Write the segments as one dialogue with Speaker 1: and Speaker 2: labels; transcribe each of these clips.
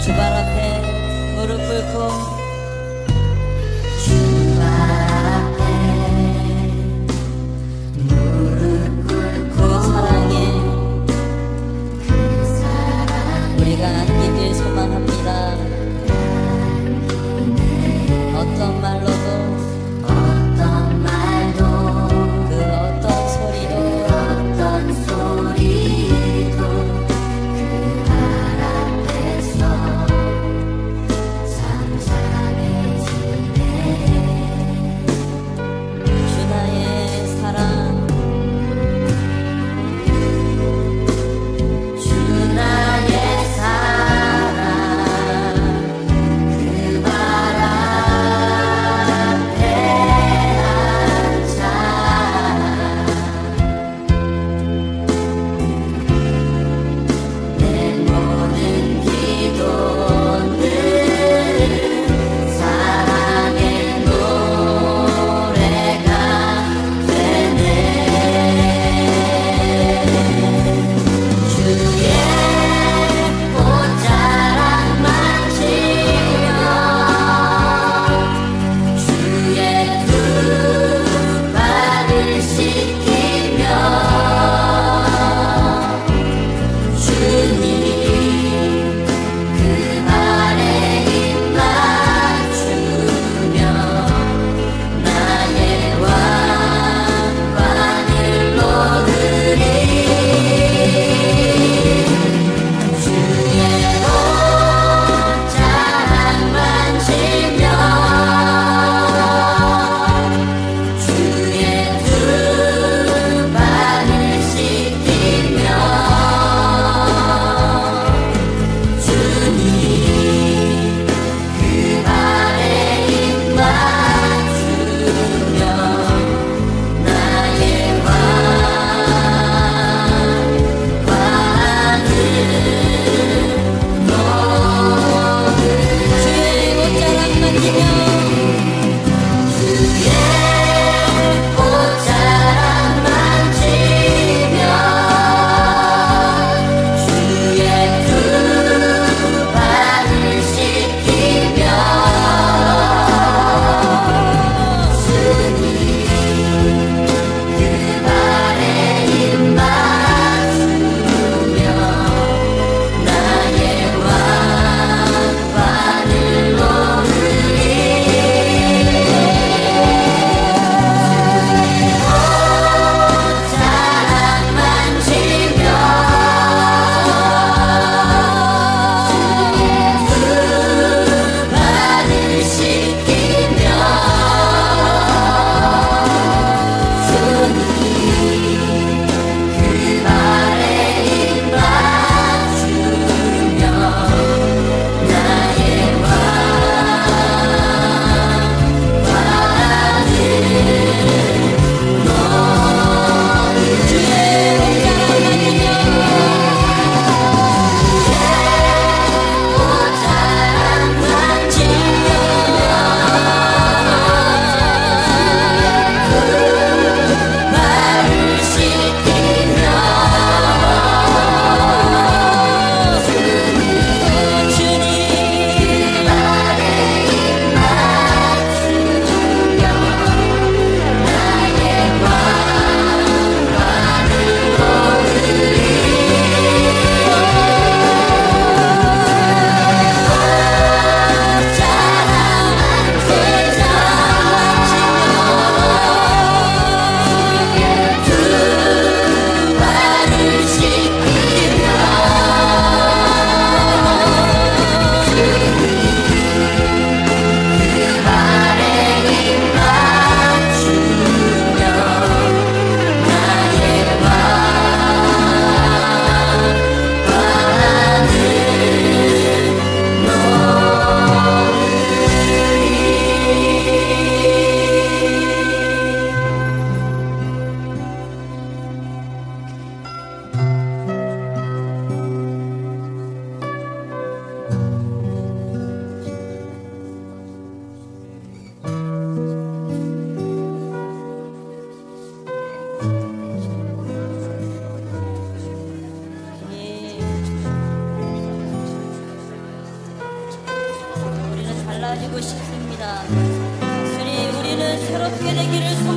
Speaker 1: 주발 앞에 무릎 꿇고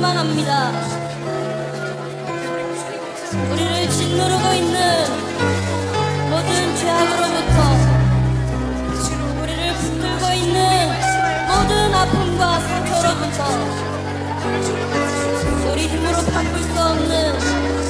Speaker 1: 소망합니다. 우리를 짓누르고 있는 모든 죄악으로부터 우리를 붙들고 있는 모든 아픔과 상처로부터 우리 힘으로 바꿀 수 없는